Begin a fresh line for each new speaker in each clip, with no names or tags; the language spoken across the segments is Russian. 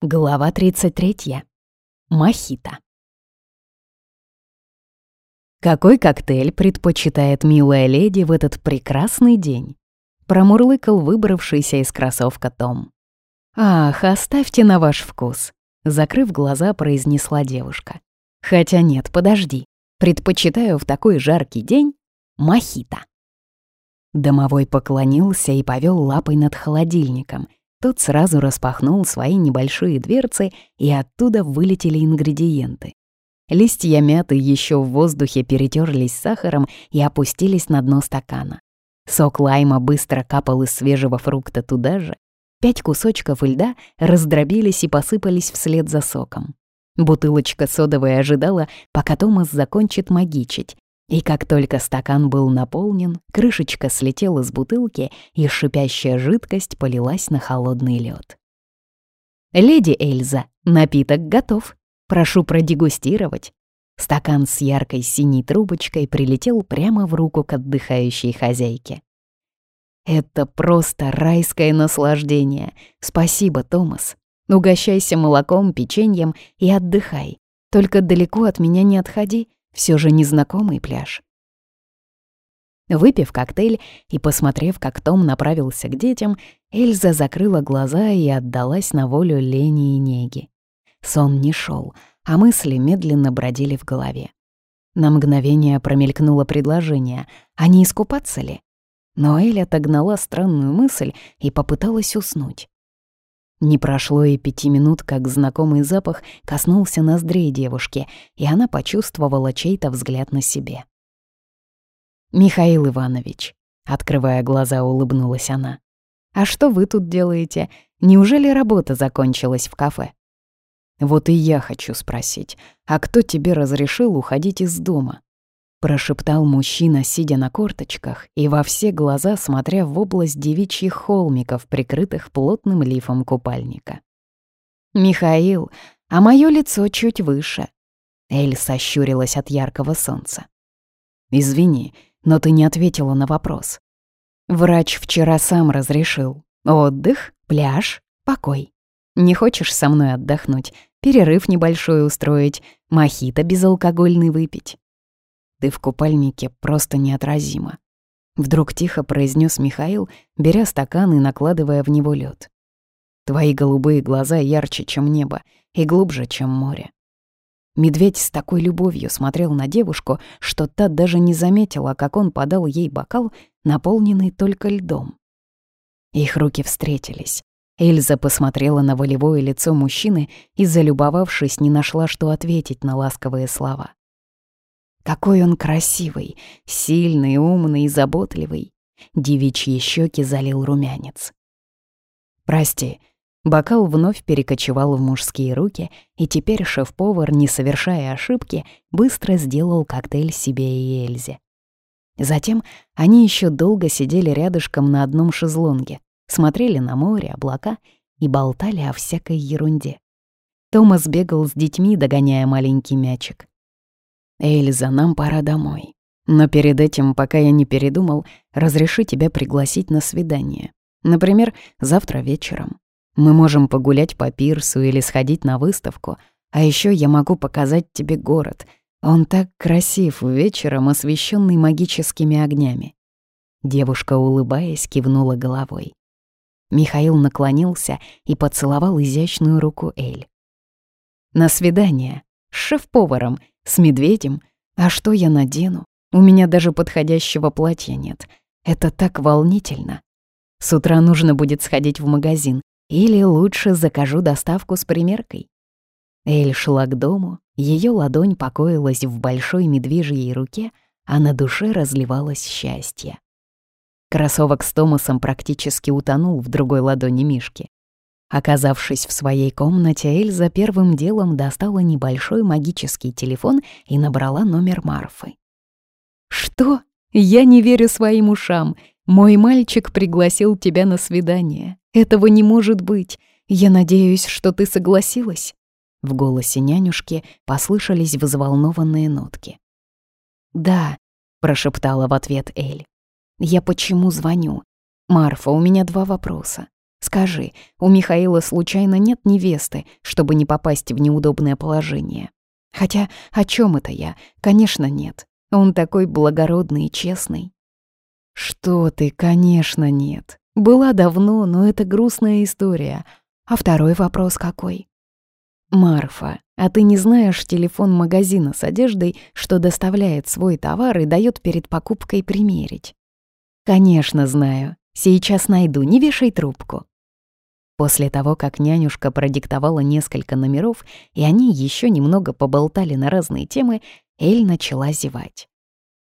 Глава 33. Мохито. Какой коктейль предпочитает милая леди в этот прекрасный день? Промурлыкал выбравшийся из кроссовка Том. «Ах, оставьте на ваш вкус», — закрыв глаза, произнесла девушка. «Хотя нет, подожди. Предпочитаю в такой жаркий день мохито». Домовой поклонился и повел лапой над холодильником — тот сразу распахнул свои небольшие дверцы, и оттуда вылетели ингредиенты. Листья мяты еще в воздухе перетерлись сахаром и опустились на дно стакана. Сок лайма быстро капал из свежего фрукта туда же. Пять кусочков льда раздробились и посыпались вслед за соком. Бутылочка содовой ожидала, пока Томас закончит магичить, и как только стакан был наполнен, крышечка слетела с бутылки, и шипящая жидкость полилась на холодный лед. «Леди Эльза, напиток готов. Прошу продегустировать». Стакан с яркой синей трубочкой прилетел прямо в руку к отдыхающей хозяйке. «Это просто райское наслаждение. Спасибо, Томас. Угощайся молоком, печеньем и отдыхай. Только далеко от меня не отходи, все же незнакомый пляж. Выпив коктейль и посмотрев, как Том направился к детям, Эльза закрыла глаза и отдалась на волю лени и неги. Сон не шел, а мысли медленно бродили в голове. На мгновение промелькнуло предложение, а не искупаться ли? Но Эль отогнала странную мысль и попыталась уснуть. Не прошло и пяти минут, как знакомый запах коснулся ноздрей девушки, и она почувствовала чей-то взгляд на себе. «Михаил Иванович», — открывая глаза, улыбнулась она. «А что вы тут делаете? Неужели работа закончилась в кафе?» «Вот и я хочу спросить, а кто тебе разрешил уходить из дома?» Прошептал мужчина, сидя на корточках и во все глаза смотря в область девичьих холмиков, прикрытых плотным лифом купальника. «Михаил, а мое лицо чуть выше». Эль сощурилась от яркого солнца. «Извини, но ты не ответила на вопрос. Врач вчера сам разрешил. Отдых, пляж, покой. Не хочешь со мной отдохнуть, перерыв небольшой устроить, мохито безалкогольный выпить?» Ты в купальнике просто неотразима. Вдруг тихо произнес Михаил, беря стакан и накладывая в него лед. Твои голубые глаза ярче, чем небо, и глубже, чем море. Медведь с такой любовью смотрел на девушку, что та даже не заметила, как он подал ей бокал, наполненный только льдом. Их руки встретились. Эльза посмотрела на волевое лицо мужчины и, залюбовавшись, не нашла, что ответить на ласковые слова. Какой он красивый, сильный, умный и заботливый. Девичьи щеки залил румянец. «Прости», Бокал вновь перекочевал в мужские руки, и теперь шеф-повар, не совершая ошибки, быстро сделал коктейль себе и Эльзе. Затем они еще долго сидели рядышком на одном шезлонге, смотрели на море, облака и болтали о всякой ерунде. Томас бегал с детьми, догоняя маленький мячик. «Эльза, нам пора домой. Но перед этим, пока я не передумал, разреши тебя пригласить на свидание. Например, завтра вечером. Мы можем погулять по пирсу или сходить на выставку, а еще я могу показать тебе город. Он так красив вечером, освещенный магическими огнями». Девушка, улыбаясь, кивнула головой. Михаил наклонился и поцеловал изящную руку Эль. «На свидание. С шеф-поваром, с медведем? А что я надену? У меня даже подходящего платья нет. Это так волнительно. С утра нужно будет сходить в магазин. Или лучше закажу доставку с примеркой. Эль шла к дому, ее ладонь покоилась в большой медвежьей руке, а на душе разливалось счастье. Кроссовок с Томасом практически утонул в другой ладони Мишки. Оказавшись в своей комнате, Эльза первым делом достала небольшой магический телефон и набрала номер Марфы. «Что? Я не верю своим ушам. Мой мальчик пригласил тебя на свидание. Этого не может быть. Я надеюсь, что ты согласилась?» В голосе нянюшки послышались взволнованные нотки. «Да», — прошептала в ответ Эль. «Я почему звоню? Марфа, у меня два вопроса. Скажи, у Михаила случайно нет невесты, чтобы не попасть в неудобное положение? Хотя о чем это я? Конечно, нет. Он такой благородный и честный. Что ты, конечно, нет. Была давно, но это грустная история. А второй вопрос какой? Марфа, а ты не знаешь телефон магазина с одеждой, что доставляет свой товар и дает перед покупкой примерить? Конечно, знаю. Сейчас найду, не вешай трубку. После того, как нянюшка продиктовала несколько номеров, и они еще немного поболтали на разные темы, Эль начала зевать.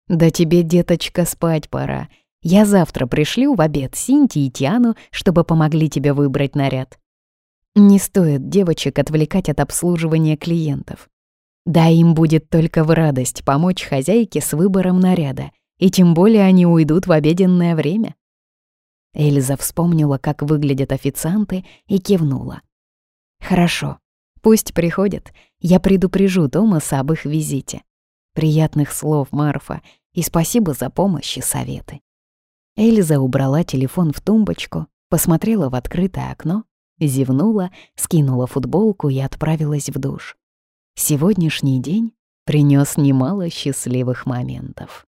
«Да тебе, деточка, спать пора. Я завтра пришлю в обед Синти и Тиану, чтобы помогли тебе выбрать наряд. Не стоит девочек отвлекать от обслуживания клиентов. Да им будет только в радость помочь хозяйке с выбором наряда, и тем более они уйдут в обеденное время. Эльза вспомнила, как выглядят официанты, и кивнула. «Хорошо, пусть приходят. Я предупрежу Томаса об их визите. Приятных слов, Марфа, и спасибо за помощь и советы». Эльза убрала телефон в тумбочку, посмотрела в открытое окно, зевнула, скинула футболку и отправилась в душ. Сегодняшний день принес немало счастливых моментов.